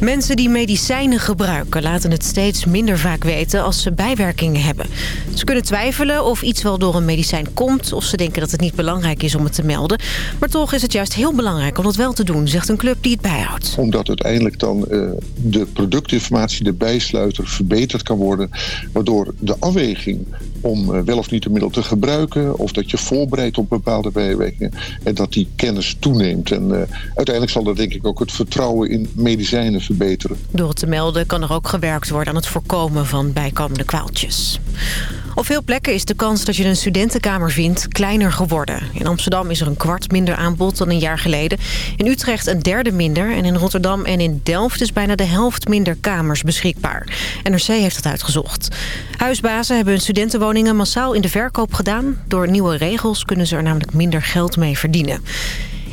Mensen die medicijnen gebruiken laten het steeds minder vaak weten als ze bijwerkingen hebben. Ze kunnen twijfelen of iets wel door een medicijn komt... of ze denken dat het niet belangrijk is om het te melden. Maar toch is het juist heel belangrijk om dat wel te doen, zegt een club die het bijhoudt. Omdat uiteindelijk dan uh, de productinformatie, de bijsluiter, verbeterd kan worden. Waardoor de afweging om uh, wel of niet een middel te gebruiken... of dat je voorbereidt op bepaalde bijwerkingen... en dat die kennis toeneemt. En uh, uiteindelijk zal dat denk ik ook het vertrouwen in medicijnen Door het te melden kan er ook gewerkt worden aan het voorkomen van bijkomende kwaaltjes. Op veel plekken is de kans dat je een studentenkamer vindt kleiner geworden. In Amsterdam is er een kwart minder aanbod dan een jaar geleden. In Utrecht een derde minder. En in Rotterdam en in Delft is bijna de helft minder kamers beschikbaar. NRC heeft dat uitgezocht. Huisbazen hebben hun studentenwoningen massaal in de verkoop gedaan. Door nieuwe regels kunnen ze er namelijk minder geld mee verdienen.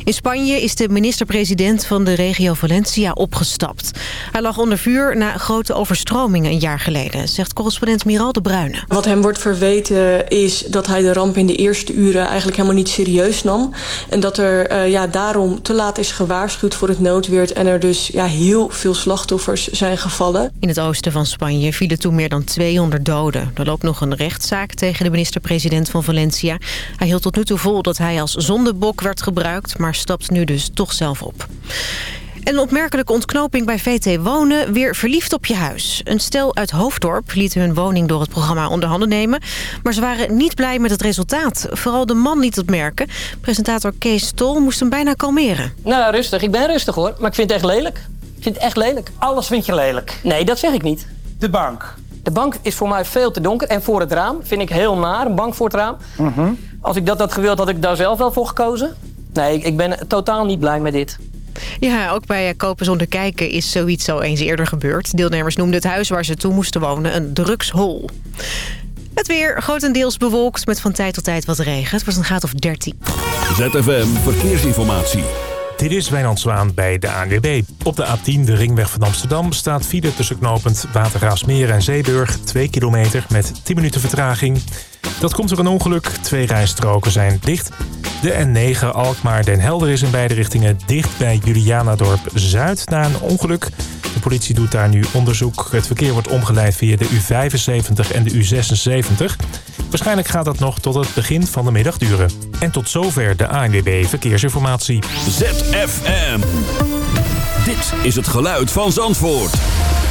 In Spanje is de minister-president van de regio Valencia opgestapt. Hij lag onder vuur na grote overstromingen een jaar geleden, zegt correspondent Miral de Bruyne. Wat hem wordt verweten is dat hij de ramp in de eerste uren eigenlijk helemaal niet serieus nam. En dat er uh, ja, daarom te laat is gewaarschuwd voor het noodweer en er dus ja, heel veel slachtoffers zijn gevallen. In het oosten van Spanje vielen toen meer dan 200 doden. Er loopt nog een rechtszaak tegen de minister-president van Valencia. Hij hield tot nu toe vol dat hij als zondebok werd gebruikt, maar stapt nu dus toch zelf op. En een opmerkelijke ontknoping bij VT Wonen. Weer verliefd op je huis. Een stel uit Hoofddorp liet hun woning door het programma onder handen nemen. Maar ze waren niet blij met het resultaat. Vooral de man liet het merken. Presentator Kees Stol moest hem bijna kalmeren. Nou, rustig. Ik ben rustig hoor. Maar ik vind het echt lelijk. Ik vind het echt lelijk. Alles vind je lelijk? Nee, dat zeg ik niet. De bank? De bank is voor mij veel te donker. En voor het raam vind ik heel naar. Een bank voor het raam. Mm -hmm. Als ik dat had gewild, had ik daar zelf wel voor gekozen. Nee, ik ben totaal niet blij met dit. Ja, ook bij Kopen zonder kijken is zoiets zo eens eerder gebeurd. Deelnemers noemden het huis waar ze toe moesten wonen een drugshol. Het weer grotendeels bewolkt met van tijd tot tijd wat regen. Het was een graad of 13. ZFM Verkeersinformatie. Dit is Wijnand Zwaan bij de ANWB. Op de A10, de ringweg van Amsterdam, staat file tussen knooppunt Watergraafsmeer en Zeeburg. 2 kilometer met 10 minuten vertraging. Dat komt door een ongeluk. Twee rijstroken zijn dicht. De N9 Alkmaar-Den Helder is in beide richtingen dicht bij Julianadorp Zuid na een ongeluk. Politie doet daar nu onderzoek. Het verkeer wordt omgeleid via de U75 en de U76. Waarschijnlijk gaat dat nog tot het begin van de middag duren. En tot zover de ANWB Verkeersinformatie. ZFM. Dit is het geluid van Zandvoort.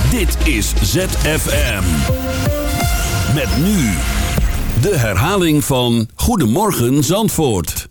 Dit is ZFM. Met nu de herhaling van Goedemorgen Zandvoort.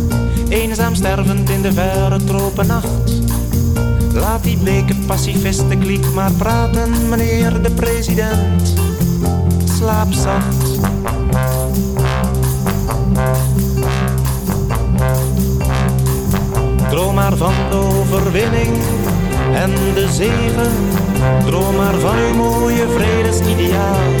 Eenzaam stervend in de verre tropennacht. Laat die bleke pacifisten kliek maar praten, meneer de president. Slaap zacht. Droom maar van de overwinning en de zegen. Droom maar van uw mooie vredesideaal.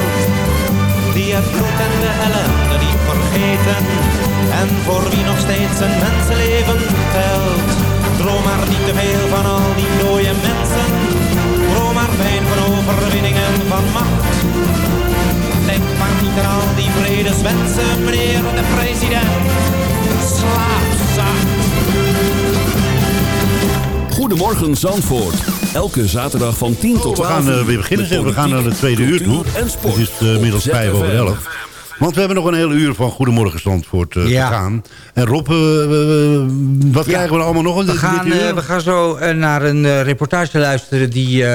die het goed en de ellende niet vergeten. En voor wie nog steeds een mensenleven telt. Droom maar niet te veel van al die mooie mensen. Droom maar fijn van overwinningen van macht. Denk maar niet aan al die vredeswensen, meneer de president. Slaap zacht. Goedemorgen Zandvoort. Elke zaterdag van 10 tot 12 We gaan uh, weer beginnen. Zeg. We gaan naar de tweede uur toe. Het is uh, inmiddels vijf over elf. Want we hebben nog een hele uur van Goedemorgen Zandvoort uh, ja. te gaan. En Rob, wat ja. krijgen we allemaal nog? We gaan, we gaan zo naar een reportage luisteren die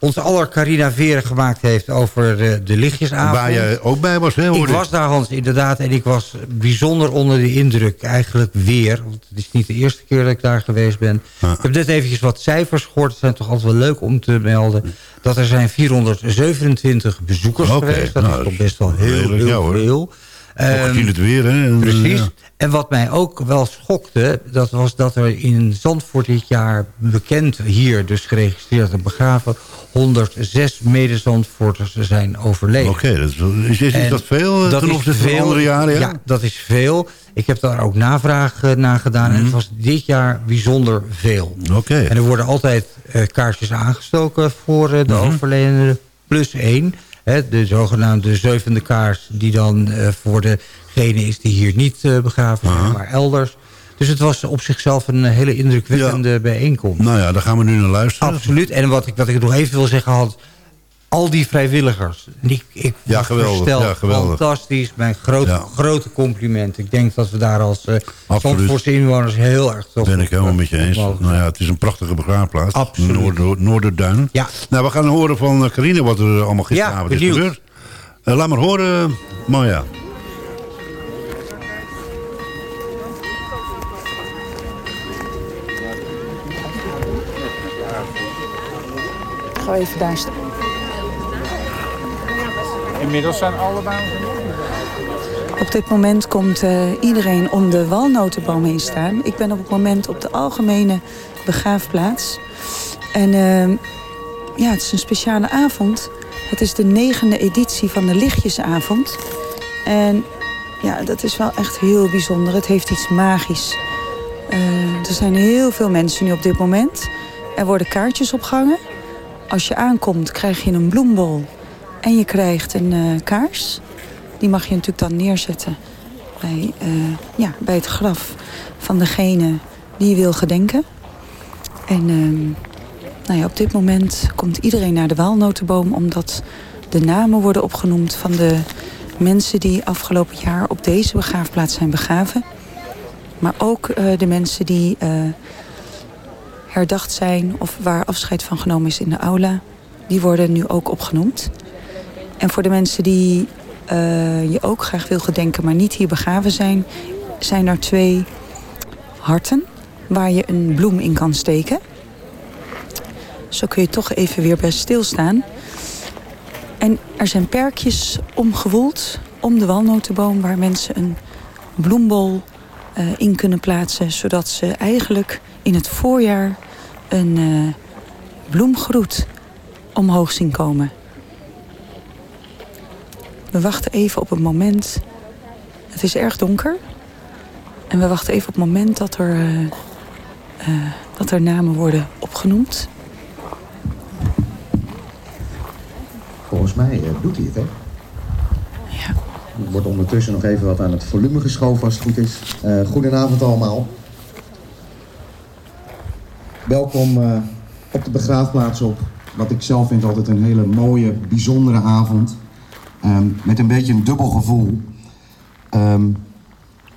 onze aller Carina Veren gemaakt heeft over de lichtjesavond. Waar jij ook bij was, hè? Ik was daar, Hans, inderdaad. En ik was bijzonder onder de indruk. Eigenlijk weer. Want het is niet de eerste keer dat ik daar geweest ben. Ah. Ik heb net eventjes wat cijfers gehoord. Het zijn toch altijd wel leuk om te melden. Dat er zijn 427 bezoekers okay, geweest. Dat nou, is toch best wel heel, heel veel. Um, het weer, hè? Precies. Ja. En wat mij ook wel schokte... dat was dat er in Zandvoort dit jaar bekend hier... dus geregistreerd en begraven... 106 medezandvoorters zijn overleden. Oké, okay, is, is, is, dat veel dat ten opzichte van andere jaren? Ja? ja? dat is veel. Ik heb daar ook navraag uh, naar gedaan. Mm -hmm. En het was dit jaar bijzonder veel. Oké. En er worden altijd uh, kaarsjes aangestoken voor uh, de mm -hmm. overledenen. Plus één. Hè, de zogenaamde zevende kaars die dan voor degene is die hier niet begraven zijn, maar elders. Dus het was op zichzelf een hele indrukwekkende ja. bijeenkomst. Nou ja, daar gaan we nu naar luisteren. Absoluut. En wat ik, wat ik nog even wil zeggen had... al die vrijwilligers. Die, ik ja, geweldig. ja, geweldig. Fantastisch. Mijn grote, ja. grote compliment. Ik denk dat we daar als uh, inwoners heel erg trots Ben ik helemaal met je eens. Nou ja, het is een prachtige begraafplaats. Absoluut. Noord, Noorderduin. Ja. Nou, we gaan horen van Carine wat er allemaal gisteravond is gebeurd. Uh, laat maar horen, Maya. even daar staan. Inmiddels zijn alle dames Op dit moment komt uh, iedereen om de walnotenboom heen staan. Ik ben op het moment op de algemene begraafplaats. En uh, ja, het is een speciale avond. Het is de negende editie van de Lichtjesavond. En ja, dat is wel echt heel bijzonder. Het heeft iets magisch. Uh, er zijn heel veel mensen nu op dit moment. Er worden kaartjes opgehangen. Als je aankomt krijg je een bloembol en je krijgt een uh, kaars. Die mag je natuurlijk dan neerzetten bij, uh, ja, bij het graf van degene die je wil gedenken. En uh, nou ja, op dit moment komt iedereen naar de waalnotenboom... omdat de namen worden opgenoemd van de mensen die afgelopen jaar op deze begraafplaats zijn begraven. Maar ook uh, de mensen die herdacht zijn of waar afscheid van genomen is in de aula, die worden nu ook opgenoemd. En voor de mensen die uh, je ook graag wil gedenken, maar niet hier begraven zijn, zijn er twee harten waar je een bloem in kan steken. Zo kun je toch even weer bij stilstaan. En er zijn perkjes omgewoeld om de walnotenboom waar mensen een bloembol uh, in kunnen plaatsen, zodat ze eigenlijk in het voorjaar een uh, bloemgroet omhoog zien komen. We wachten even op het moment. Het is erg donker. En we wachten even op het moment dat er, uh, uh, dat er namen worden opgenoemd. Volgens mij doet hij het, hè? Ja. Er wordt ondertussen nog even wat aan het volume geschoven als het goed is. goedenavond allemaal. Welkom op de begraafplaats op. Wat ik zelf vind altijd een hele mooie, bijzondere avond. Um, met een beetje een dubbel gevoel. Um,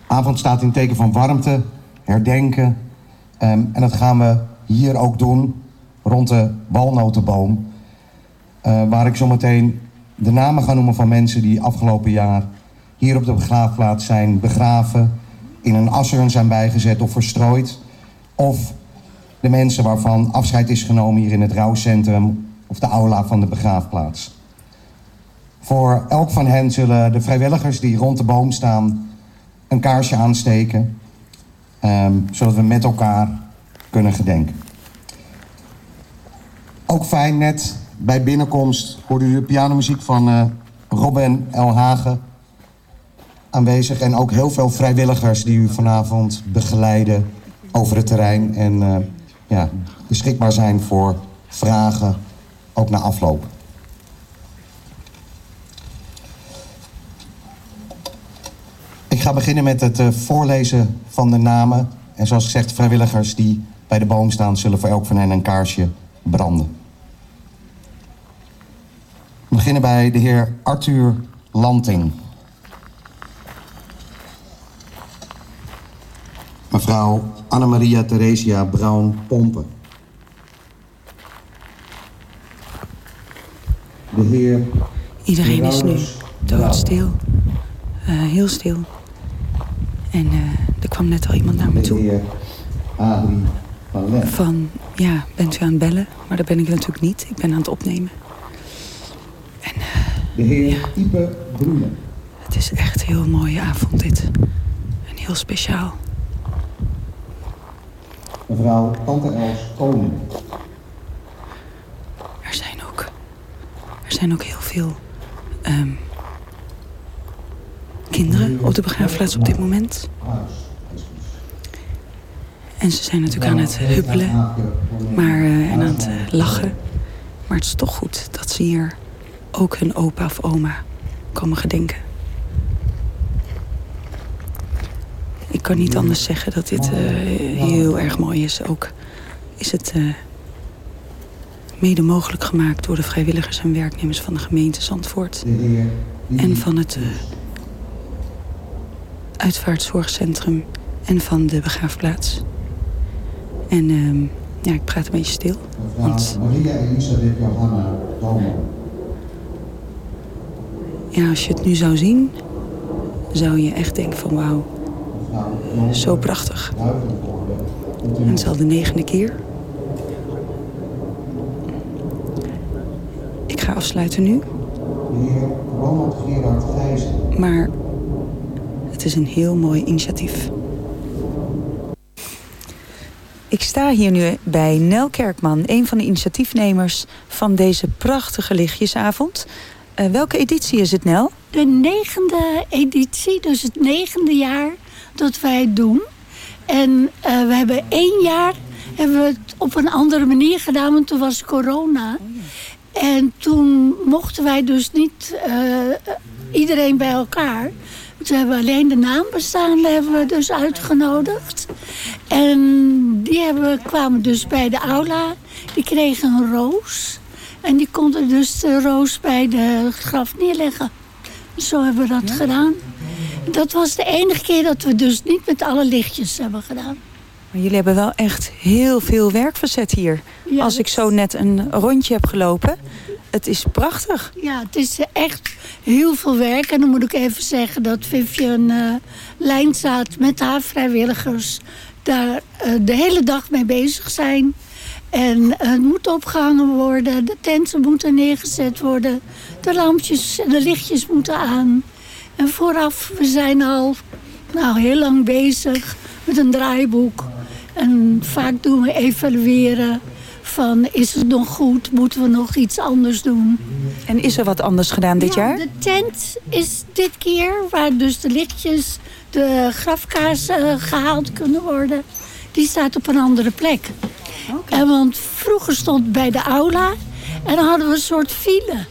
avond staat in teken van warmte, herdenken. Um, en dat gaan we hier ook doen, rond de walnotenboom. Uh, waar ik zometeen de namen ga noemen van mensen die afgelopen jaar hier op de begraafplaats zijn begraven, in een assurn zijn bijgezet of verstrooid, of de mensen waarvan afscheid is genomen hier in het rouwcentrum of de aula van de begraafplaats. Voor elk van hen zullen de vrijwilligers die rond de boom staan een kaarsje aansteken, um, zodat we met elkaar kunnen gedenken. Ook fijn, net bij binnenkomst hoorde u de pianomuziek van uh, Robin L. Hagen. aanwezig. En ook heel veel vrijwilligers die u vanavond begeleiden over het terrein. En uh, ja, beschikbaar zijn voor vragen, ook na afloop. Ga beginnen met het uh, voorlezen van de namen. En zoals gezegd, vrijwilligers die bij de boom staan... zullen voor elk van hen een kaarsje branden. We beginnen bij de heer Arthur Lanting. Mevrouw Annemaria Theresia Brown-Pompen. De heer... Iedereen is nu doodstil. Uh, heel stil. En uh, er kwam net al iemand naar me toe. De heer Adrie van ja, bent u aan het bellen? Maar dat ben ik natuurlijk niet. Ik ben aan het opnemen. En, uh, de heer ja. Ipe Broenen. Het is echt een heel mooie avond dit. En heel speciaal. Mevrouw Tante Els Koning. Er zijn ook, er zijn ook heel veel um, kinderen op de begraafplaats op dit moment. En ze zijn natuurlijk aan het huppelen maar, uh, en aan het uh, lachen. Maar het is toch goed dat ze hier ook hun opa of oma komen gedenken. Ik kan niet anders zeggen dat dit uh, heel erg mooi is. Ook is het mede mogelijk gemaakt door de vrijwilligers en werknemers van de gemeente Zandvoort. En van het uitvaartzorgcentrum en van de begraafplaats. En uh, ja, ik praat een beetje stil. Want... Maria Elisabeth Johanna Domo. Ja, als je het nu zou zien, zou je echt denken van wauw, zo prachtig. En het is al de negende keer. Ik ga afsluiten nu. Maar het is een heel mooi initiatief. Ik sta hier nu bij Nel Kerkman, een van de initiatiefnemers van deze prachtige lichtjesavond. Uh, welke editie is het, Nel? De negende editie, dus het negende jaar dat wij het doen. En uh, we hebben één jaar hebben we het op een andere manier gedaan, want toen was corona. En toen mochten wij dus niet uh, iedereen bij elkaar. Toen hebben we alleen de naambestaanden hebben we dus uitgenodigd. En die hebben, kwamen dus bij de aula. Die kregen een roos. En die konden dus de roos bij de graf neerleggen. Zo hebben we dat ja. gedaan. Dat was de enige keer dat we dus niet met alle lichtjes hebben gedaan. Maar jullie hebben wel echt heel veel werk verzet hier. Ja, Als ik zo net een rondje heb gelopen. Het is prachtig. Ja, het is echt heel veel werk. En dan moet ik even zeggen dat Vivian uh, Lijnzaad met haar vrijwilligers... daar uh, de hele dag mee bezig zijn. En het moet opgehangen worden. De tenten moeten neergezet worden. De lampjes en de lichtjes moeten aan. En vooraf, we zijn al nou, heel lang bezig met een draaiboek. En vaak doen we evalueren van is het nog goed, moeten we nog iets anders doen. En is er wat anders gedaan dit ja, jaar? De tent is dit keer, waar dus de lichtjes, de grafkaarsen gehaald kunnen worden. Die staat op een andere plek. Okay. En want vroeger stond bij de aula en dan hadden we een soort file.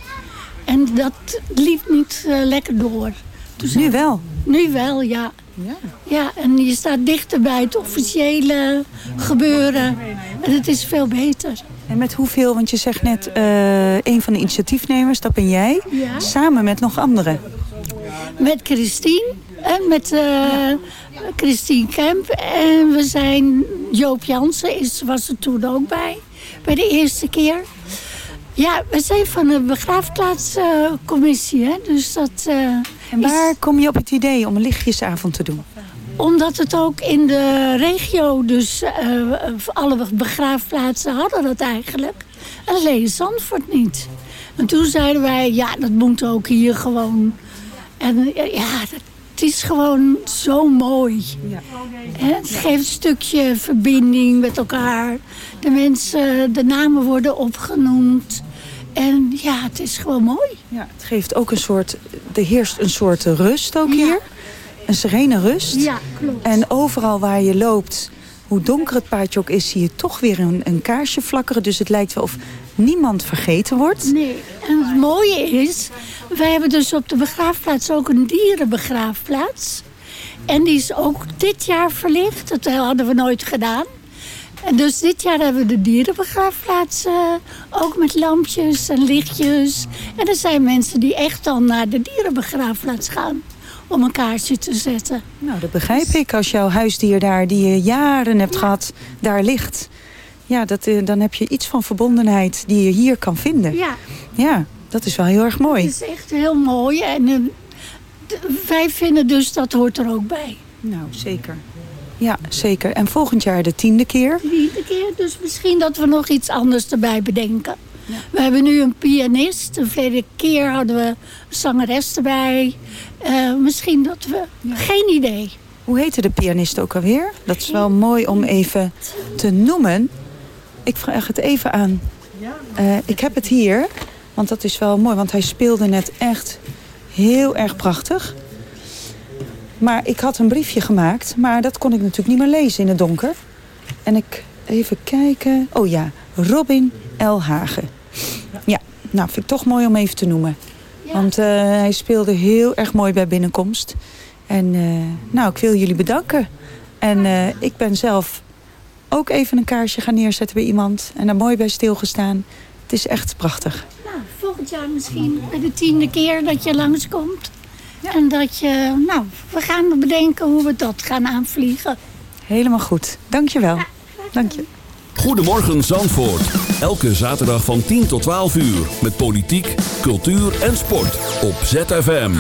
En dat liep niet uh, lekker door. Dus nu wel? Nu wel, ja. Ja. Ja, en je staat dichter bij het officiële gebeuren. En het is veel beter. En met hoeveel, want je zegt net uh, een van de initiatiefnemers, dat ben jij. Ja. Samen met nog anderen. Met Christine en met uh, ja. Christine Kemp. En we zijn, Joop Jansen is, was er toen ook bij. Bij de eerste keer. Ja, we zijn van de begraafplaatscommissie. Uh, dus dat, uh, en waar is... kom je op het idee om een lichtjesavond te doen? Omdat het ook in de regio, dus uh, alle begraafplaatsen hadden dat eigenlijk. En alleen Zandvoort niet. En toen zeiden wij, ja, dat moet ook hier gewoon. En ja, het is gewoon zo mooi. Ja. Het geeft een stukje verbinding met elkaar. De mensen, de namen worden opgenoemd. En ja, het is gewoon mooi. Ja, het geeft ook een soort, er heerst een soort rust ook hier. Een serene rust. Ja, klopt. En overal waar je loopt, hoe donker het paadje ook is... zie je toch weer een, een kaarsje flakkeren. Dus het lijkt wel of niemand vergeten wordt. Nee, en het mooie is... wij hebben dus op de begraafplaats ook een dierenbegraafplaats. En die is ook dit jaar verlicht. Dat hadden we nooit gedaan. En dus dit jaar hebben we de dierenbegraafplaats uh, ook met lampjes en lichtjes. En er zijn mensen die echt dan naar de dierenbegraafplaats gaan om een kaartje te zetten. Nou, dat begrijp ik. Als jouw huisdier daar, die je jaren hebt gehad, daar ligt. Ja, dat, uh, dan heb je iets van verbondenheid die je hier kan vinden. Ja. Ja, dat is wel heel erg mooi. Het is echt heel mooi. En uh, wij vinden dus dat hoort er ook bij. Nou, zeker. Ja, zeker. En volgend jaar de tiende keer? Tiende keer, dus misschien dat we nog iets anders erbij bedenken. Ja. We hebben nu een pianist. De vorige keer hadden we een zangeres erbij. Uh, misschien dat we... Ja. Geen idee. Hoe heette de pianist ook alweer? Dat is wel mooi om even te noemen. Ik vraag het even aan. Uh, ik heb het hier, want dat is wel mooi. Want hij speelde net echt heel erg prachtig. Maar ik had een briefje gemaakt, maar dat kon ik natuurlijk niet meer lezen in het donker. En ik even kijken. Oh ja, Robin L. Hagen. Ja, nou vind ik toch mooi om even te noemen. Ja. Want uh, hij speelde heel erg mooi bij binnenkomst. En uh, nou, ik wil jullie bedanken. En uh, ik ben zelf ook even een kaarsje gaan neerzetten bij iemand. En daar mooi bij stilgestaan. Het is echt prachtig. Nou, volgend jaar misschien bij de tiende keer dat je langskomt. Ja. En dat je, nou, we gaan bedenken hoe we dat gaan aanvliegen. Helemaal goed. Dank je wel. Ja, Dank je. Goedemorgen Zandvoort. Elke zaterdag van 10 tot 12 uur. Met politiek, cultuur en sport. Op ZFM.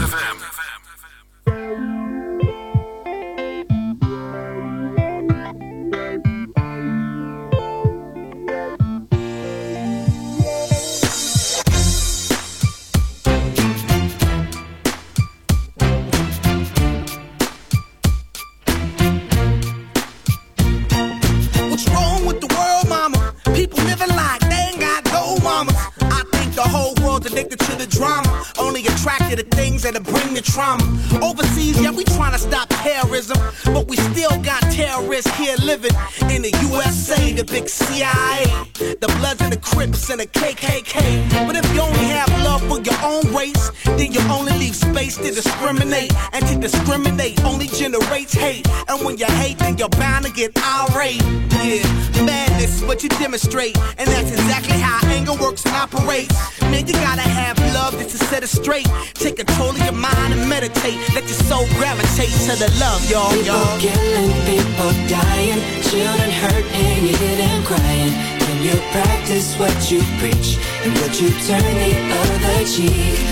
You turn the other cheek?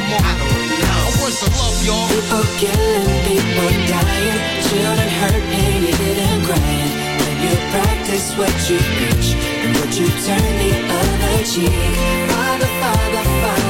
Come on, I don't know. What's the love, y'all? People killing, people dying, children hurt and hear them crying. When you practice what you preach and would you turn the other cheek? Father, Father, Father,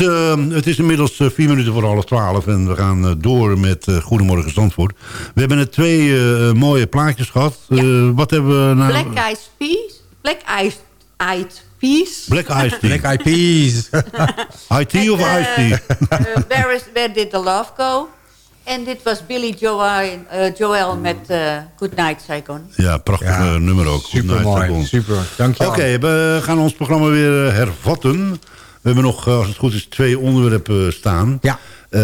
Goed, uh, het is inmiddels uh, vier minuten voor half twaalf en we gaan uh, door met Goedemorgen Zandvoort. We hebben net twee mooie plaatjes gehad. Ja. wat hebben we nou... Black Eyed Peas. Black Eyed, Eyed Peas. Black Eyed Peas. Black Eyed Peas. IT of Ice Tea? where, is, where did the love go? En dit was Billy Joel, uh, Joel met uh, Good Night Saigon. Ja, prachtig ja, nummer ook. Good super Night Saigon. Super, dankjewel. Oké, okay, we gaan ons programma weer hervatten. We hebben nog, als het goed is, twee onderwerpen staan. Ja. Uh,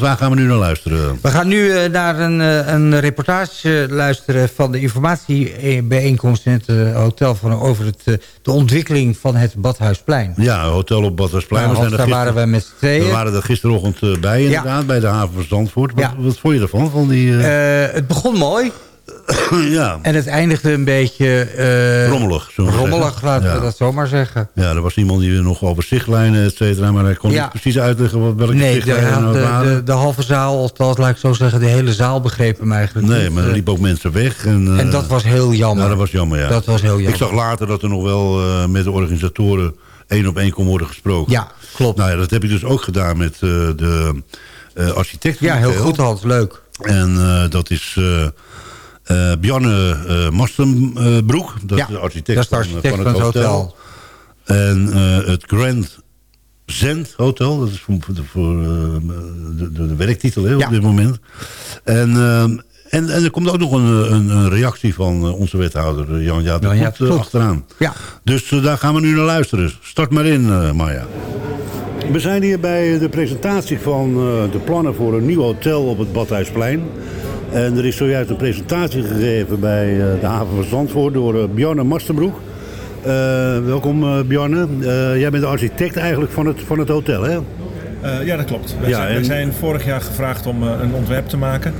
waar gaan we nu naar luisteren? We gaan nu uh, naar een, een reportage luisteren van de informatiebijeenkomst in het hotel van, over het, de ontwikkeling van het Badhuisplein. Ja, hotel op Badhuisplein. Nou, we zijn daar waren we met z'n tweeën. We waren er gisterochtend bij inderdaad, ja. bij de haven van Zandvoort. Wat, ja. wat vond je ervan? Van die, het begon mooi. Ja. En het eindigde een beetje... Uh, rommelig. Rommelig, laten ja. we dat zomaar zeggen. Ja, er was iemand die nog over zichtlijnen, et cetera... maar hij kon ja. niet precies uitleggen wat, welke nee, zichtlijnen de, de, de, de, halve zaal, althans laat ik zo zeggen... de hele zaal begreep hem eigenlijk Nee, maar er liepen ook mensen weg. En, uh, en dat was heel jammer. Ja, dat was jammer, ja. Dat was heel jammer. Ik zag later dat er nog wel uh, met de organisatoren... één op één kon worden gesproken. Ja, klopt. Nou ja, dat heb ik dus ook gedaan met de architect. Ja, heel goed, Hans. Leuk. En dat is... Uh, Bjarne uh, Mastenbroek, dat ja, is de architect, dat is de architect van, van, het hotel. hotel. En uh, het Grand Zend Hotel, dat is voor, voor de, de, de, werktitel ja. op dit moment. En, en, en er komt ook nog een, een, een reactie van onze wethouder, Jan Jaap ja, ja, achteraan. Ja. Dus daar gaan we nu naar luisteren. Start maar in, Maya. We zijn hier bij de presentatie van de plannen voor een nieuw hotel op het Badhuisplein. En er is zojuist een presentatie gegeven bij de haven van Zandvoort door Bjarne Masterbroek. Uh, welkom Bjarne. Jij bent de architect eigenlijk van het, van het hotel, hè? ja, dat klopt. Wij, ja, zijn, en... wij zijn vorig jaar gevraagd om een ontwerp te maken.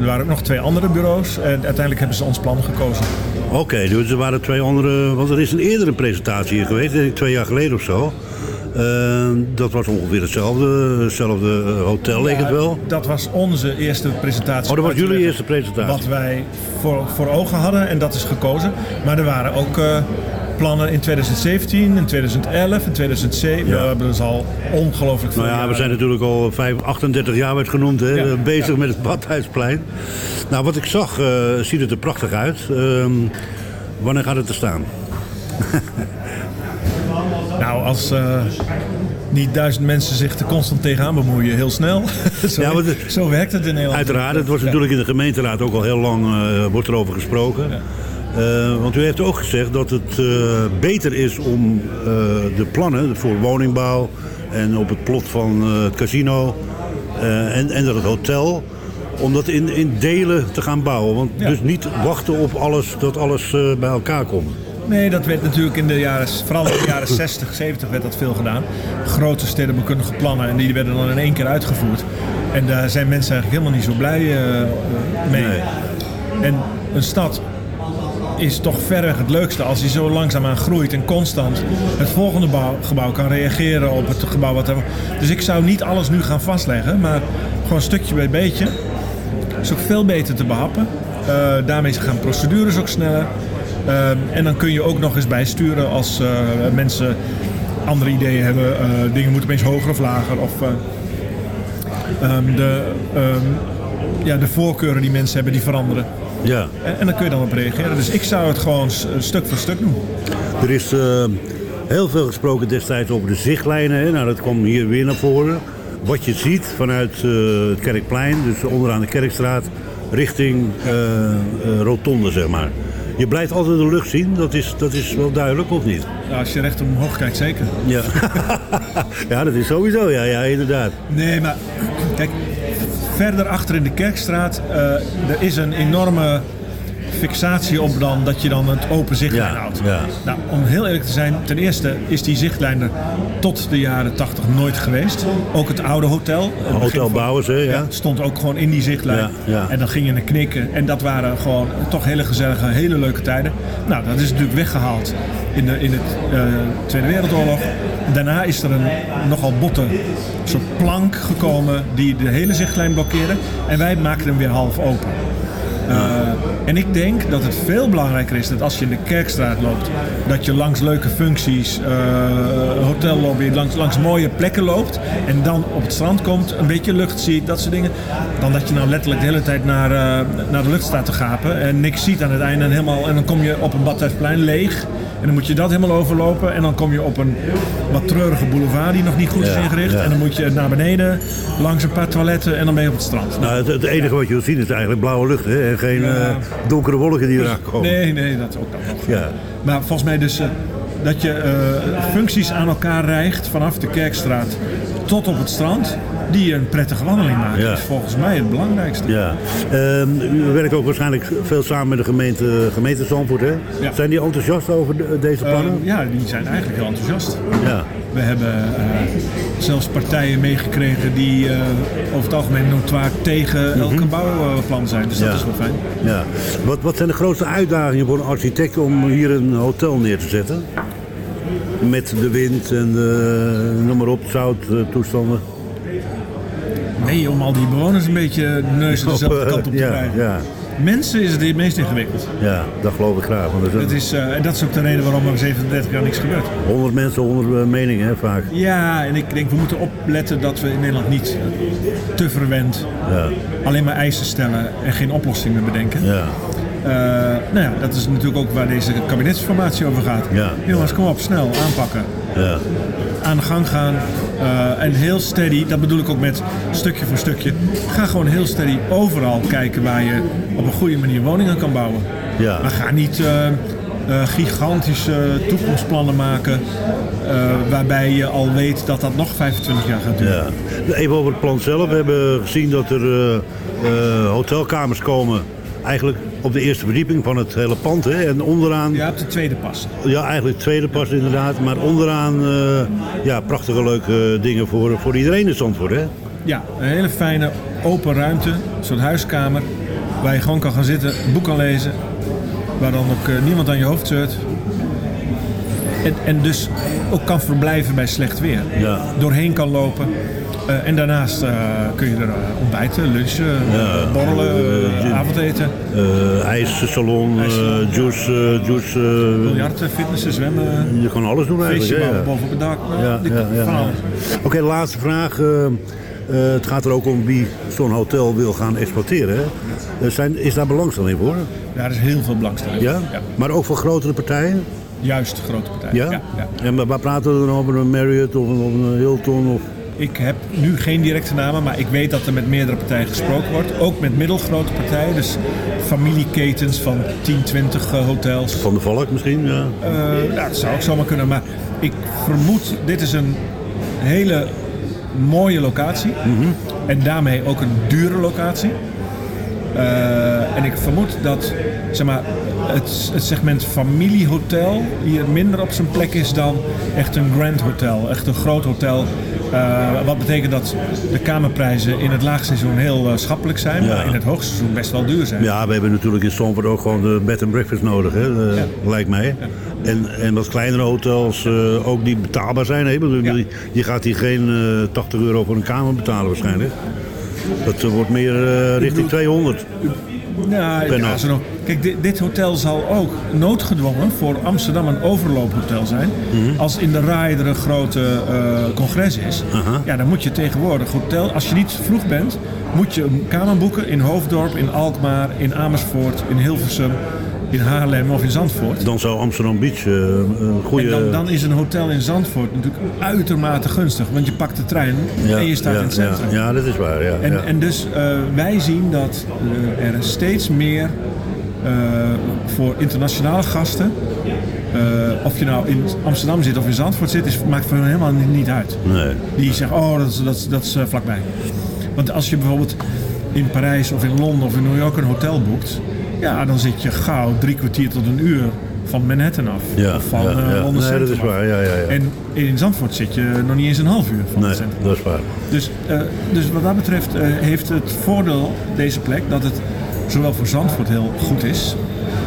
Er waren ook nog twee andere bureaus en uiteindelijk hebben ze ons plan gekozen. Oké, okay, dus er waren twee andere... Want er is een eerdere presentatie hier geweest, twee jaar geleden of zo. Uh, dat was ongeveer hetzelfde, hetzelfde hotel, leek ja, het wel. Dat was onze eerste presentatie. Oh, dat was jullie eerste presentatie. Wat wij voor, voor ogen hadden en dat is gekozen. Maar er waren ook uh, plannen in 2017, in 2011, in 2007. Ja. We hebben dus al ongelooflijk veel Nou ja, we zijn natuurlijk al 5, 38 jaar werd genoemd, hè, ja. bezig met het Badhuisplein. Nou, wat ik zag, uh, ziet het er prachtig uit. wanneer gaat het er staan? Nou, als uh, niet duizend mensen zich er constant tegenaan bemoeien, heel snel. zo, ja, de, zo, werkt het in Nederland. Uiteraard, het was ja. natuurlijk in de gemeenteraad ook al heel lang uh, wordt erover gesproken. Ja. Uh, want u heeft ook gezegd dat het beter is om de plannen voor woningbouw en op het plot van het casino en, en dat het hotel om dat in, in delen te gaan bouwen. Want dus niet wachten op alles, dat alles bij elkaar komt. Nee, dat werd natuurlijk in de jaren, vooral in de jaren 60, 70 werd dat veel gedaan. Grote stedenbekundige plannen en die werden dan in één keer uitgevoerd. En daar zijn mensen eigenlijk helemaal niet zo blij uh, mee. Nee. En een stad is toch verreweg het leukste als hij zo langzaamaan groeit en constant het volgende bouw, gebouw kan reageren op het gebouw wat er. Dus ik zou niet alles nu gaan vastleggen, maar gewoon stukje bij beetje. is ook veel beter te behappen. Uh, daarmee gaan procedures ook sneller. Uh, en dan kun je ook nog eens bijsturen als uh, mensen andere ideeën hebben. Uh, dingen moeten opeens hoger of lager. Of um, de, um, ja, de voorkeuren die mensen hebben, die veranderen. Ja. En, en dan kun je dan op reageren. Dus ik zou het gewoon stuk voor stuk doen. Er is heel veel gesproken destijds over de zichtlijnen. Hè? Nou, dat kwam hier weer naar voren. Wat je ziet vanuit het Kerkplein, dus onderaan de Kerkstraat, richting Rotonde, zeg maar. Je blijft altijd de lucht zien, dat is, dat is wel duidelijk, of niet? Ja, als je recht omhoog kijkt, zeker. Ja, ja dat is sowieso, ja, ja, inderdaad. Nee, maar kijk, verder achter in de Kerkstraat, uh, er is een enorme fixatie op dan dat je dan het open zichtlijn ja, houdt. Ja. Nou, om heel eerlijk te zijn, ten eerste is die zichtlijn er tot de jaren 80 nooit geweest. Ook het oude hotel. Het hotel Bouwers, hè? Ja. ja. Stond ook gewoon in die zichtlijn. En dan ging je naar knikken. En dat waren gewoon toch hele gezellige, hele leuke tijden. Nou, dat is natuurlijk weggehaald in de, in de uh, Tweede Wereldoorlog. Daarna is er een nogal botte soort plank gekomen die de hele zichtlijn blokkeerde. En wij maakten hem weer half open. Eh, en ik denk dat het veel belangrijker is dat als je in de Kerkstraat loopt, dat je langs leuke functies, eh hotellobby, langs, langs mooie plekken loopt en dan op het strand komt, een beetje lucht ziet, dat soort dingen. Dan dat je nou letterlijk de hele tijd naar, eh, naar de lucht staat te gapen en niks ziet aan het einde en, helemaal, en dan kom je op een Badhuisplein leeg. En dan moet je dat helemaal overlopen. En dan kom je op een wat treurige boulevard die nog niet goed is Ja, ingericht. ja. En dan moet je naar beneden, langs een paar toiletten en dan ben je op het strand. Nou, het, het enige wat je wilt zien is eigenlijk blauwe lucht. Hè? En geen eh, donkere wolken die eraan komen. Nee, nee, dat ook nog. Ja. Maar volgens mij dus eh, dat je eh, functies aan elkaar rijgt vanaf de Kerkstraat tot op het strand. Die een prettige wandeling maken. Ja. is volgens mij het belangrijkste. Ja. Ehm, u werkt ook waarschijnlijk veel samen met de gemeente, gemeente Zandvoort. Hè? Ja. Zijn die enthousiast over de- deze plannen? Eh, ja, die zijn eigenlijk heel enthousiast. Ja. We hebben eh, zelfs partijen meegekregen die eh, over het algemeen notoire tegen elke bouwplan zijn. Dus dat Mhm. Ja. is wel fijn. Ja. Wat, wat zijn de grootste uitdagingen voor een architect om hier een hotel neer te zetten? Met de wind en de, noem maar op, zouttoestanden. Nee, om al die bewoners een beetje de neus dezelfde kant op te ja, krijgen. Ja, Mensen is het het meest ingewikkeld. ja, dat geloof ik graag. Want Dat is, eh, en dat is ook de reden waarom er 37 jaar niks gebeurt. 100 mensen, 100 eh, meningen hè, vaak. Ja, en ik denk we moeten opletten dat we in Nederland niet te verwend Ja. alleen maar eisen stellen en geen oplossingen bedenken. Ja. Eh, nou ja, dat is natuurlijk ook waar deze kabinetsformatie over gaat. Ja. Jongens, kom op, snel aanpakken. Ja. Aan de gang gaan. eh, en heel steady, dat bedoel ik ook met stukje voor stukje. Ga gewoon heel steady overal kijken waar je op een goede manier woningen kan bouwen. Ja. Maar ga niet eh, eh, gigantische toekomstplannen maken. waarbij je al weet dat dat nog 25 jaar gaat duren. Ja. Even over het plan zelf. We hebben gezien dat er hotelkamers komen. Eigenlijk op de eerste verdieping van het hele pand. Hè? En onderaan... Ja, op de tweede pas. Ja, eigenlijk tweede pas inderdaad. Maar onderaan eh, ja, prachtige leuke dingen voor, voor iedereen in Zandvoort. Hè? Ja, een hele fijne open ruimte, een soort huiskamer, waar je gewoon kan gaan zitten, een boek kan lezen, waar dan ook eh, niemand aan je hoofd zeurt. En, en dus ook kan verblijven bij slecht weer. Ja. Doorheen kan lopen. Eh, en daarnaast eh, kun je er eh, ontbijten, lunchen, Ja. borrelen, avondeten, ijssalon, juice, juice biljarten, fitnessen, zwemmen. Je kan alles doen Feestje eigenlijk. bouwen ja. boven op het dak. Oké, laatste vraag. Het gaat er ook om wie zo'n hotel wil gaan exploiteren. Er zijn, is daar belangstelling voor? Ja, er is heel veel belangstelling. Ja? Maar ook voor grotere partijen? Juist grote partijen. Ja? ja, ja. En maar waar praten we dan over? Een Marriott of een, of een Hilton? Of... Ik heb nu geen directe namen, maar ik weet dat er met meerdere partijen gesproken wordt. Ook met middelgrote partijen, dus familieketens van 10, 20 eh, hotels. Van de Valk misschien, ja. Eh, ja, dat zou ook zomaar kunnen, maar ik vermoed, dit is een hele mooie locatie. En daarmee ook een dure locatie. Eh, en ik vermoed dat zeg maar, het, het segment familiehotel hier minder op zijn plek is dan echt een grand hotel, echt een groot hotel. Eh, wat betekent dat de kamerprijzen in het laagseizoen heel eh, schappelijk zijn, Ja. maar in het hoogseizoen best wel duur zijn. Ja, we hebben natuurlijk in Stamford ook gewoon de bed and breakfast nodig, hè? eh, lijkt mij. En, en wat kleinere hotels ook die betaalbaar zijn. Hè? Je, gaat hier geen eh, 80 euro voor een kamer betalen waarschijnlijk. Dat eh, wordt meer eh, richting 200. Ja, Per ja, nog. Kijk, dit, dit hotel zal ook noodgedwongen voor Amsterdam een overloophotel zijn. Mhm. Als in de RAI er een grote eh, congres is. Ja, dan moet je tegenwoordig hotel. Als je niet vroeg bent, moet je een kamer boeken in Hoofddorp, in Alkmaar, in Amersfoort, in Hilversum, in Haarlem of in Zandvoort. Dan zou Amsterdam Beach eh, een goede... En dan, dan is een hotel in Zandvoort natuurlijk uitermate gunstig. Want je pakt de trein en je staat ja, in het centrum. Ja, ja, dat is waar. Ja, En, en dus eh, wij zien dat eh, er steeds meer voor internationale gasten, of je nou in Amsterdam zit of in Zandvoort zit, is, maakt voor hen helemaal niet, uit. Nee. Die zeggen, oh, dat is, dat dat is vlakbij. Want als je bijvoorbeeld in Parijs of in Londen of in New York een hotel boekt, ja, dan zit je gauw drie kwartier tot een uur van Manhattan af. Ja, of van ja, eh, ja. Nee, dat is waar, ja, ja, ja. En in Zandvoort zit je nog niet eens een half uur van Nee, het centrum. dat is waar. Dus, eh, dus wat dat betreft eh, heeft het voordeel, deze plek, dat het zowel voor Zandvoort heel goed is,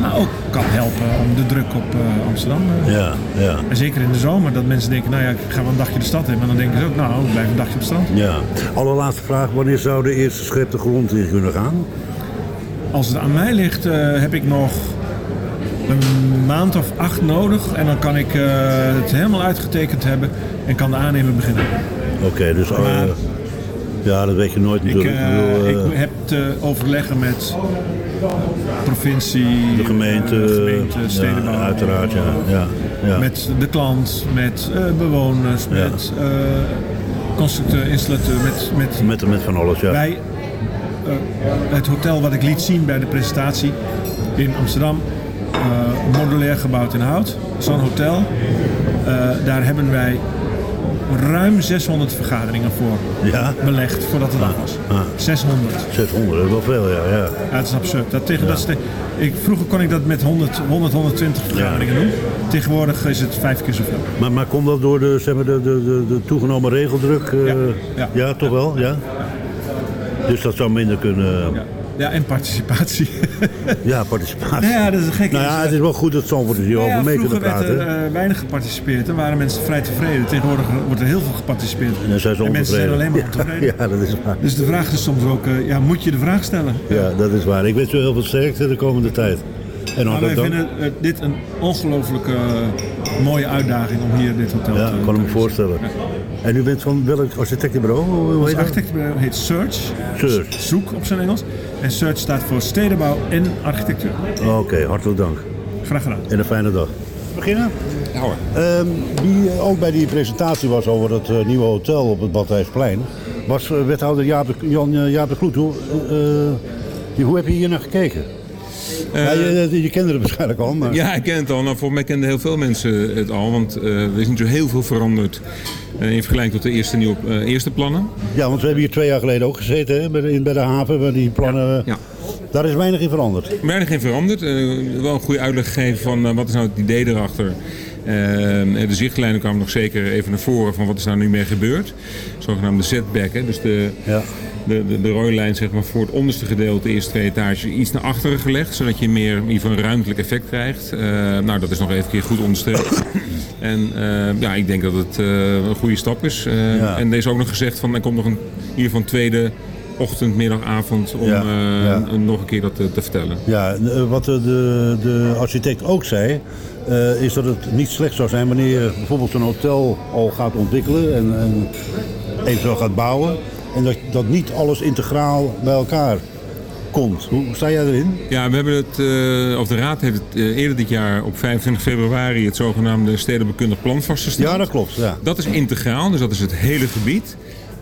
maar ook kan helpen om de druk op Amsterdam. Ja, ja. En zeker in de zomer, dat mensen denken, nou ja, ik ga wel een dagje de stad in. Maar dan denken ze ook, nou, ik blijf een dagje op het strand. Ja. Allerlaatste vraag. Wanneer zou de eerste schep de grond in kunnen gaan? Als het aan mij ligt, eh, heb ik nog een maand of acht nodig. En dan kan ik eh, het helemaal uitgetekend hebben en kan de aannemer beginnen. Oké, dus... eh, Maar- ja, dat weet je nooit Ik, natuurlijk. bedoel, ik heb te overleggen met provincie, de gemeente, gemeente stedenbouw, ja, uiteraard, ja. ja, ja. met de klant, met bewoners, met constructeur, installateur, met, met, Met, met van alles, ja. Wij, het hotel wat ik liet zien bij de presentatie in Amsterdam, eh, modulair gebouwd in hout, zo'n hotel, eh, daar hebben wij ruim 600 vergaderingen voor Ja? belegd voordat het af was. 600. 600, dat is wel veel, ja. ja. Ja, het is absurd. Dat tegen, dat is te- ik, vroeger kon ik dat met 100, 100 120 vergaderingen doen. Tegenwoordig is het vijf keer zoveel. Maar, maar komt dat door de, zeg maar, de, de, de, de toegenomen regeldruk? eh, ja. ja, toch wel? Ja? Dus dat zou minder kunnen... Ja, en participatie. Ja, participatie. Ja, dat is gek. Nou ja, het is wel goed dat Zandvoort er hierover Ja, mee kunnen vroeger werd praten. er eh, weinig geparticipeerd. Dan waren mensen vrij tevreden. Tegenwoordig wordt er heel veel geparticipeerd. En dan zijn ze en mensen zijn alleen maar ontevreden. ontevreden. Ja, dat is waar. Dus de vraag is soms ook, eh, ja, moet je de vraag stellen? Ja, dat is waar. Ik wens u heel veel sterkte de komende tijd. En Maar wij vinden eh, dit een ongelooflijke eh, mooie uitdaging om hier dit hotel Ja, te ik kan me voorstellen. En u bent van welk architectenbureau? Hoe Ons heet architectenbureau heet Search. Search. Zoek op zijn Engels. En Search staat voor stedenbouw en architectuur. Oké, hartelijk dank. Graag gedaan. En een fijne dag. Beginnen? Ja hoor. Ehm, die eh, ook bij die presentatie was over het eh, nieuwe hotel op het Badhuisplein, was eh, wethouder Jaap de, Jan Jaap de Kloet. Hoe, eh, die- hoe heb je hier naar gekeken? ja, je, je kende het waarschijnlijk al, maar... Ja, ik ken het al. Nou, voor mij kenden heel veel mensen het al. Want eh, er is niet zo heel veel veranderd in vergelijking tot de eerste, nieuwe, eh, eerste plannen. Ja, want we hebben hier twee jaar geleden ook gezeten hè, bij, de, in- bij de haven, bij die plannen. Ja. Daar is weinig in veranderd. Weinig in veranderd. Eh, wel een goede uitleg gegeven van eh, wat is nou het idee erachter. Eh, de zichtlijnen kwamen nog zeker even naar voren van wat is nou nu mee gebeurd. Zogenaamde setback. Hè? Dus de, de, de, de rode lijn zeg maar, voor het onderste gedeelte, de eerste twee etages, iets naar achteren gelegd. Zodat je meer geval een ruimtelijk effect krijgt. Eh, nou, dat is nog even een keer goed onderstreept. En eh, ja, ik denk dat het eh, een goede stap is. Ja. En er is ook nog gezegd van er komt nog een, een tweede ochtend, middag, avond om Ja, ja. een- nog een keer dat te, te vertellen. Ja, wat de, de, de architect ook zei, is dat het niet slecht zou zijn wanneer je bijvoorbeeld zo'n hotel al gaat ontwikkelen en, en eventueel gaat bouwen. En dat, dat niet alles integraal bij elkaar komt. Hoe sta jij erin? Ja, we hebben het, eh, of de Raad heeft het eh, eerder dit jaar op 25 februari het zogenaamde stedenbekundig plan vastgesteld. Ja, dat klopt. Ja. Dat is integraal, dus dat is het hele gebied.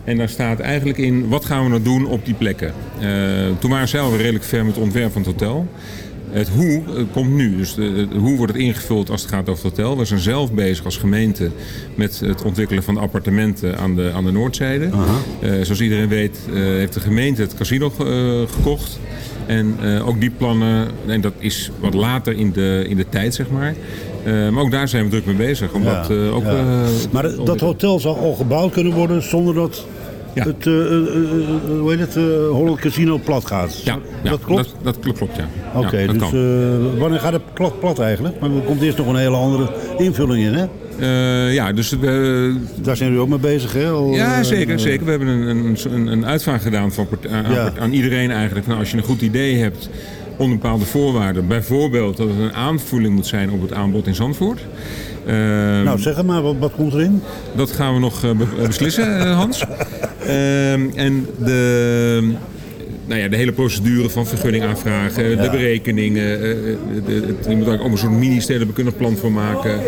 En daar staat eigenlijk in, wat gaan we nou doen op die plekken? Eh, toen waren zij al redelijk ver met het ontwerp van het hotel. Het hoe eh, komt nu. Dus de, hoe wordt het ingevuld als het gaat over het hotel. We zijn zelf bezig als gemeente met het ontwikkelen van appartementen aan de, aan de noordzijde. Eh, zoals iedereen weet eh, heeft de gemeente het casino gekocht. En ook die plannen, en dat is wat later in de, in de tijd zeg maar. Maar ook daar zijn we druk mee bezig. Omdat, Ja, ook, ja. maar dat hotel zal al gebouwd kunnen worden zonder dat het, eh, eh, eh, hoe heet het, Holland Casino plat gaat. Ja, ja, dat klopt? Dat, dat klopt, ja. Oké, Ja, dus wanneer gaat het plat, plat eigenlijk? Maar er komt eerst nog een hele andere invulling in, hè? Ja, dus... Daar zijn jullie ook mee bezig, hè? Al, Ja, zeker, zeker. We hebben een, een, een, uitvraag gedaan van, aan, Ja. aan iedereen eigenlijk. Nou, als je een goed idee hebt onder bepaalde voorwaarden. Bijvoorbeeld dat het een aanvulling moet zijn op het aanbod in Zandvoort. Ehm, Nou, zeg het maar, wat, wat komt erin? Dat gaan we nog eh, be- beslissen, eh, Hans. Ehm, en de, nou ja, de hele procedure van vergunning aanvragen, Ja. berekeningen. eh, de, het- je moet daar ook een soort mini-stedenbekundig plan voor maken.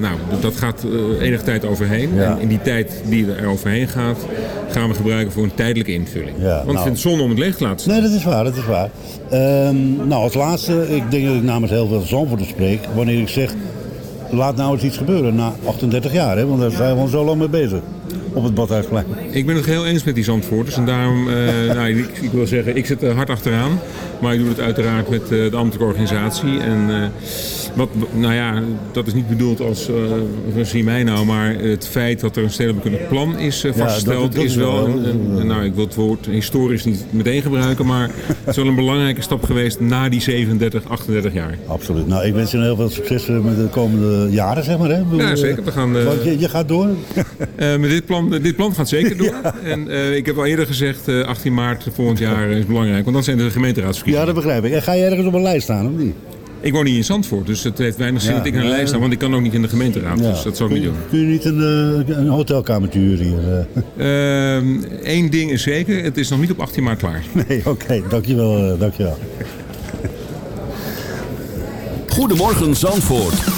Nou, dat gaat enige tijd overheen. Ja. En in die tijd die er overheen gaat, gaan we gebruiken voor een tijdelijke invulling. Ja, Want ik nou. vind het zonde om het leeg te laten staan. Nee, dat is waar, dat is waar. Ehm, nou, als laatste, ik denk dat ik namens heel veel Zandvoorters spreek, wanneer ik zeg, laat nou eens iets gebeuren na 38 jaar, hè? Want daar zijn we al zo lang mee bezig op het Badhuisplein. Ik ben het heel eens met die Zandvoorters. En daarom, eh, nou, ik, ik wil zeggen, ik zit er hard achteraan. Maar ik doe het uiteraard met eh, de ambtelijke organisatie. En eh, wat, nou ja, dat is niet bedoeld als, zie mij nou, maar het feit dat er een stedelijk plan is Ja, vastgesteld, dat- dat is wel, een, een- nou ik wil het woord historisch niet meteen gebruiken, maar het is wel een belangrijke stap geweest na die 37, 38 jaar. Absoluut. Nou, ik wens je heel veel succes met de komende jaren, zeg maar. Hè? Bedoel, Ja, zeker. We gaan, Want je, je gaat door. Met dit plan plan, dit plan gaat zeker door. En eh, ik heb al eerder gezegd, eh, 18 maart volgend jaar is belangrijk. Want dan zijn de gemeenteraadsverkiezingen. Ja, dat begrijp ik. En ga je ergens op een lijst staan, of niet? Ik woon niet in Zandvoort, dus het heeft weinig zin Ja, dat ik in een lijst sta. Want ik kan ook niet in de gemeenteraad, Ja. dus dat zou ik niet doen. Kun je niet een, eh, een hotelkamertje huren hier? Eén Ehm, ding is zeker, het is nog niet op 18 maart klaar. Nee, oké. dankjewel, eh, dankjewel. Goedemorgen Zandvoort.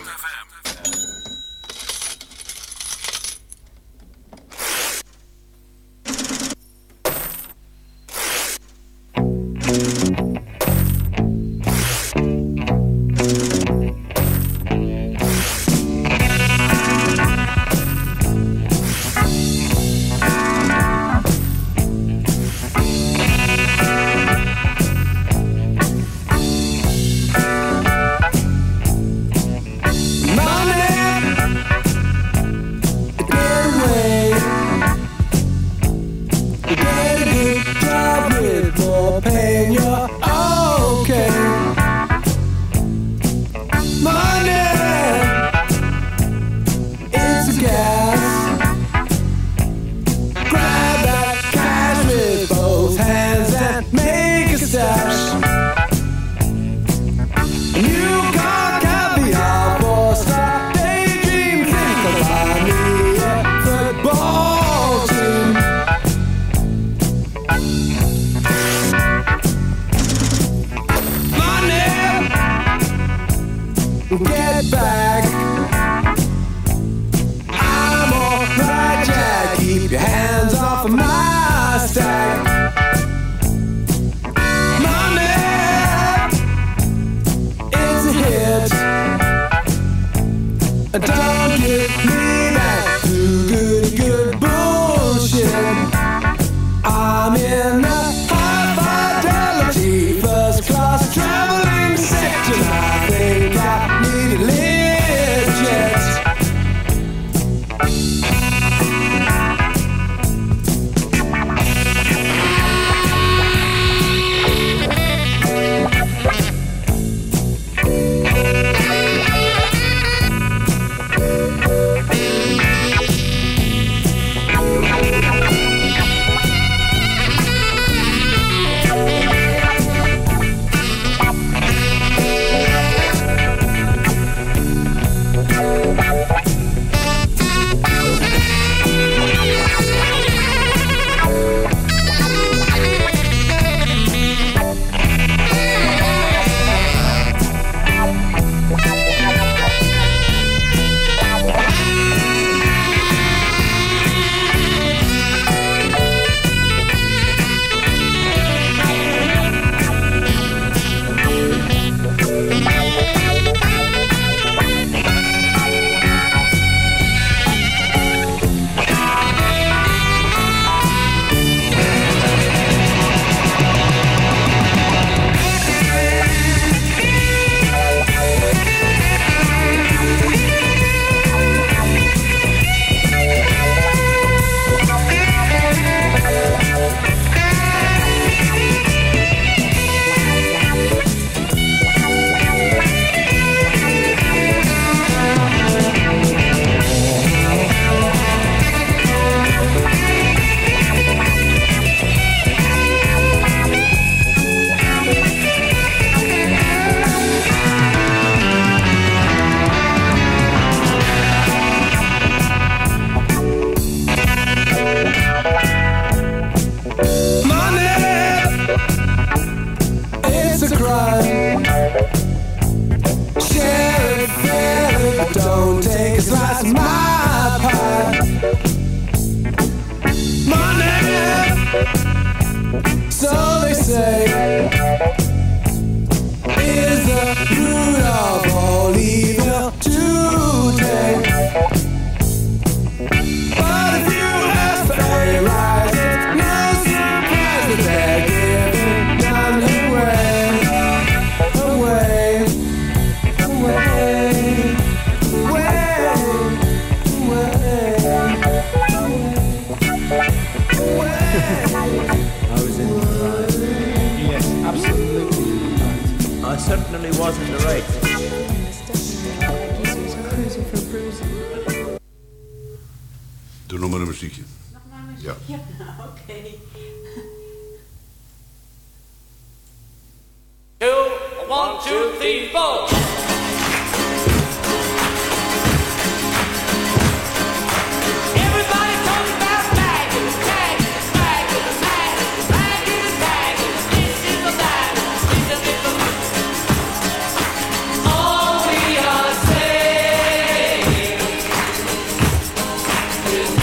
Thank you.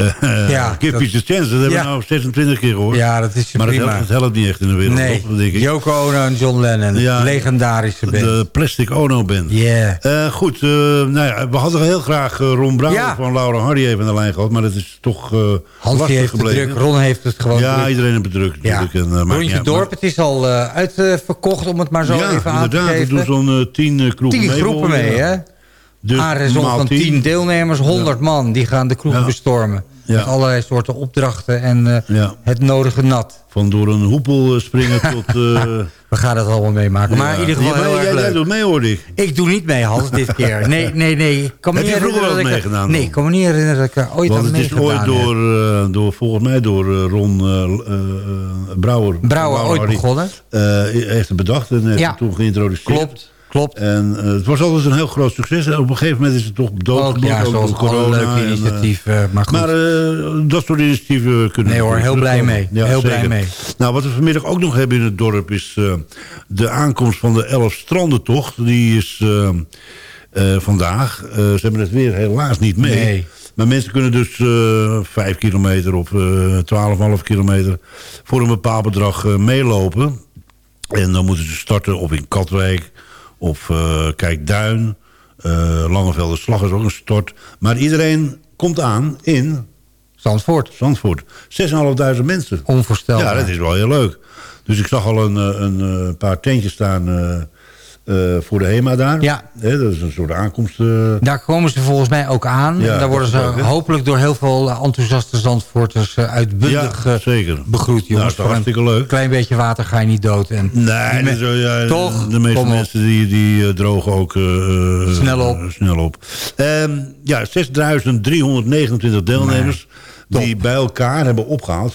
Eh, ja, give dat, chance. Dat hebben we nou 26 keer gehoord. Ja, dat is maar prima. Maar dat, dat, helpt niet echt in de wereld. Nee. Denk ik. Joko Ono en John Lennon. Ja, legendarische band. De Plastic Ono band. Ja. Uh, eh, goed, uh, nou ja, we hadden heel graag Ron Brown ja. van Laura Hardy even aan de lijn gehad. Maar dat is toch uh, Hans heeft. Het druk, Ron heeft het gewoon Ja, druk. iedereen heeft het druk. Ja. Rondje Dorp, het is al uitverkocht om het maar zo even aan te geven. Ja, inderdaad. Er doen zo'n 10 tien groepen mee. Tien groepen mee, hè? Dus maal van 10. 10 deelnemers, 100 man. Die gaan de kroeg Ja. bestormen. Ja. Met allerlei soorten opdrachten en eh, het nodige nat. Van door een hoepel eh, springen tot... eh, We gaan het allemaal meemaken. Maar in ieder geval heel jij, erg jij leuk. doet mee, hoorde ik. Ik doe niet mee, Hans, dit keer. Nee, nee, nee. Ik kan me Heb niet je vroeger herinneren wel dat ik er- meegedaan Nee, ik kan me niet herinneren dat ik er ooit Want aan het is meegedaan ooit heb. door, door, volgens mij door Ron Brouwer. Brouwer ooit begonnen. heeft het bedacht en heeft het toen geïntroduceerd. Klopt, klopt. En eh, het was altijd een heel groot succes. En op een gegeven moment is het toch doodgebloed. ja, zoals corona. leuke en, eh, initiatieven, maar goed. Maar eh, dat soort initiatieven kunnen... Nee hoor, heel blij mee. Heel blij mee. Nou, wat we vanmiddag ook nog hebben in het dorp... is eh, de aankomst van de Elf Strandentocht. Die is eh, eh, vandaag. Eh, ze hebben het weer helaas niet mee. Nee. Maar mensen kunnen dus eh 5 kilometer of eh 12,5 kilometer... voor een bepaald bedrag eh, meelopen. En dan moeten ze starten of in Katwijk of eh Kijkduin. eh Langevelde Slag is ook een stort. Maar iedereen komt aan in... Zandvoort. Zandvoort. 6.500 mensen. Onvoorstelbaar. Ja, dat is wel heel leuk. Dus ik zag al een, eh, een, eh, paar tentjes staan eh, voor de HEMA daar. Ja. Dat is een soort aankomst... eh, Daar komen ze volgens mij ook aan. Ja, daar worden ze ook, hopelijk door heel veel enthousiaste Zandvoorters eh, uitbundig Ja, zeker. begroet. Nou, Jongens, is toch Voor een hartstikke leuk. klein beetje water ga je niet dood. En Nee, ja, toch? de meeste mensen die, die drogen ook Snel op. snel op. Ehm, ja, 6.329 deelnemers die bij elkaar hebben opgehaald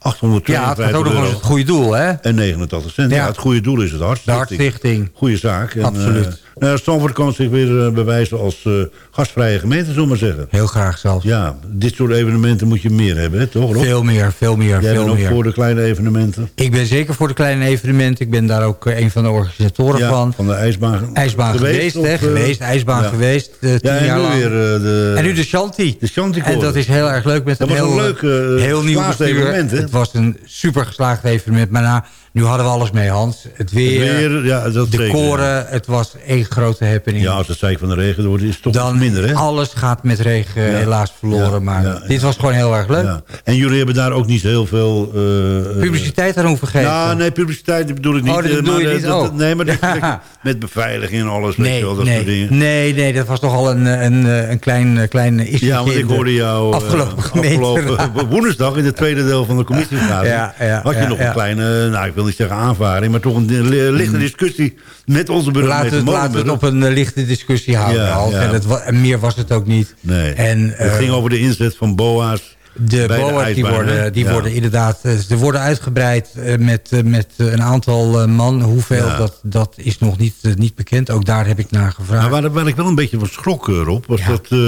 498.852 Ja, het gaat ook nog eens het goede doel, hè? en 89 cent. Ja. Ja. het goede doel is het De hartstikke. Hartstichting. Goeie zaak. En, Absoluut. Eh, nou, Stamford kan zich weer eh, bewijzen als eh, gastvrije gemeente, zullen we maar zeggen. Heel graag zelfs. Ja, dit soort evenementen moet je meer hebben, hè, toch Rob? Veel meer, veel meer, Jij veel bent ook meer. voor de kleine evenementen. Ik ben zeker voor de kleine evenementen. Ik ben daar ook eh, een van de organisatoren Ja, van. van de ijsbaan. IJsbaan geweest, hè? eh, geweest, ijsbaan ja. geweest. eh, tien Ja, en jaar nu lang. weer eh, de... En nu de Shanti. De Shanti En dat is heel erg leuk met Dat een was heel, een leuk, eh, heel nieuw evenement, hè? Het was een super geslaagd evenement. Maar nou, nu hadden we alles mee, Hans. Het weer, Het weer, ja, dat de koren. Het was één grote happening. Ja, als het zeik van de regen wordt, is het toch Dan minder, hè? alles gaat met regen Ja. helaas verloren. Maar dit was gewoon heel erg leuk. Ja. En jullie hebben daar ook niet heel veel... eh, eh, Publiciteit aan hoeven geven. Ja, nee, publiciteit bedoel ik niet. Oh, dat eh, bedoel maar, je niet? dat- Oh. Nee, maar dat, met beveiliging en alles, weet je Nee, wel, dat soort nee, dingen. nee, nee, dat was toch al een, een, een klein, klein issue. Ja, want ik hoorde jou afgelopen, afgelopen woensdag in het tweede deel van de commissievergadering. Ja, ja, had je nog een kleine, nou ik wil niet zeggen aanvaring, maar toch een li- lichte discussie met onze Laten burgemeester we, het, laten we het op een eh, lichte discussie houden. Ja. En, het, en meer was het ook niet. Nee, En, het eh, ging over de inzet van BOA's De BOA's die, worden, die Ja. worden inderdaad eh, ze worden uitgebreid eh, met, eh, met eh, een aantal eh, man. Hoeveel, Ja. dat, dat is nog niet, eh, niet bekend. Ook daar heb ik naar gevraagd. Maar waar, waar ik wel een beetje van schrok, eh, Rob, was dat eh,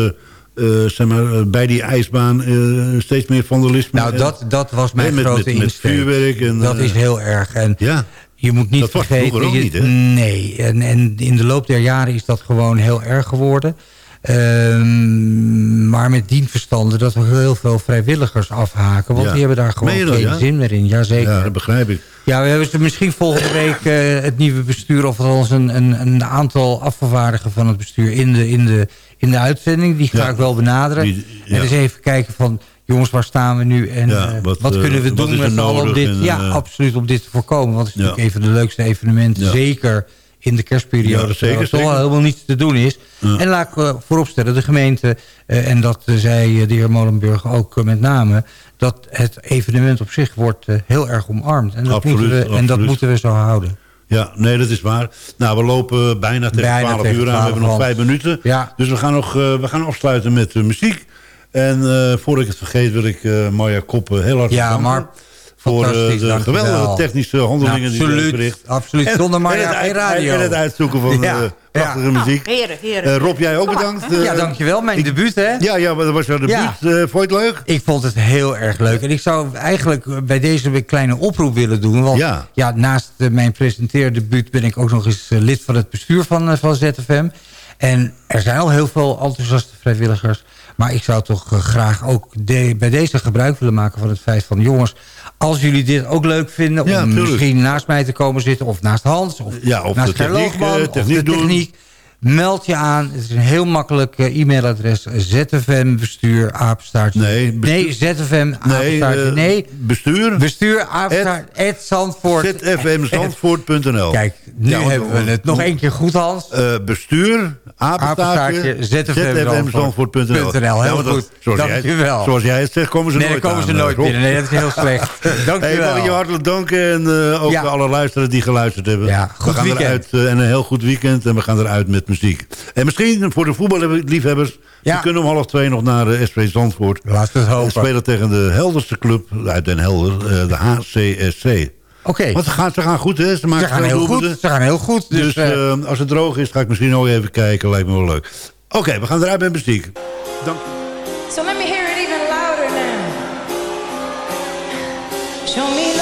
eh, zeg maar, eh, bij die ijsbaan eh, steeds meer vandalisme. Nou, dat, dat was mijn Nee, met- grote met- met vuurwerk en, dat is heel erg. En ja. je moet niet Dat was vergeten... vroeger ook je- niet, hè? Nee, en, en in de loop der jaren is dat gewoon heel erg geworden. Ehm, maar met dienverstanden dat er heel veel vrijwilligers afhaken. Want Ja. die hebben daar gewoon geen ja? zin meer in. Jazeker. Ja, dat begrijp ik. Ja, we hebben ze misschien volgende week eh, het nieuwe bestuur... of althans een, een, een aantal afgevaardigen van het bestuur in de, in de, in de uitzending. Die ga Ja. ik wel benaderen. Die-. En eens even kijken van... jongens, waar staan we nu? En eh, wat, wat, eh, kunnen we doen met allen om dit... en, ja, absoluut, om dit te voorkomen. Want het is natuurlijk een van de leukste evenementen. Zeker in de kerstperiode. Ja, zeker, er zeker. helemaal niets te doen is. Ja. En laat ik vooropstellen, de gemeente... eh, en dat zei eh, de heer Molenburg ook eh, met name... dat het evenement op zich wordt heel erg omarmd. En dat, Absoluut, moeten, we, en dat moeten we zo houden. Ja, nee, dat is waar. Nou, we lopen bijna tegen Bijna 12 tegen uur aan. We 12, hebben nog vijf minuten. Ja. Dus we gaan, nog, we gaan afsluiten met muziek. En eh voordat ik het vergeet wil ik Marja Koppen heel hard Ja, maar voor eh, de geweldige technische handelingen die ze Absoluut, heeft verricht. absoluut. En- Zonder Marja en het geen uit- radio. En het uitzoeken van Ja, eh, prachtige ja. muziek. Nou, heren, heren. Eh, Rob, jij ook maar. bedankt. Ja, dankjewel. Mijn debuut, hè? Ja, ja, maar dat was jouw debuut. Ja. Eh, vond je het leuk? Ik vond het heel erg leuk. En ik zou eigenlijk bij deze een kleine oproep willen doen. Want Ja. ja. naast mijn presenteerdebuut ben ik ook nog eens lid van het bestuur van, van ZFM. En er zijn al heel veel enthousiaste vrijwilligers. Maar ik zou toch graag ook de- bij deze gebruik willen maken van het feit van... jongens, als jullie dit ook leuk vinden... Om misschien naast mij te komen zitten... of naast Hans, of Ja, of naast de techniek, Gerloogman, eh, of techniek de doen. Meld je aan. Het is een heel makkelijk eh, e-mailadres. ZFM bestuur apenstaartje. Nee, bestuur- nee ZFM apenstaartje. eh, Nee, bestuur. bestuur apenstaartje. At Zandvoort. zfmzandvoort.nl Kijk, nu Ja, hebben we het nog één keer goed, Hans. Eh, bestuur, apenstaartje, Apenstaartje, zfmzandvoort.nl. Heel goed. Zoals Dankjewel. Jij, zoals jij het zegt, komen ze Nee, nooit komen ze nooit binnen. Nee, dat is heel slecht. Dankjewel. Hey, ik je hartelijk danken en ook Ja. alle luisteraars die geluisterd hebben. Ja, goed we gaan weekend. eruit en een heel goed weekend en we gaan eruit met muziek. En misschien voor de voetballiefhebbers, die kunnen om half twee nog naar de SV Zandvoort. Laat het hopen. En spelen tegen de helderste club uit Den Helder, eh, de HCSC. Oké. Want ze gaan, ze gaan goed, hè? Ze, maken gaan veel heel goed, ze gaan heel goed, dus, Dus, eh, eh, als het droog is, ga ik misschien ook even kijken. Lijkt me wel leuk. Oké, we gaan eruit met muziek. Dank So let me hear it even louder now. Show me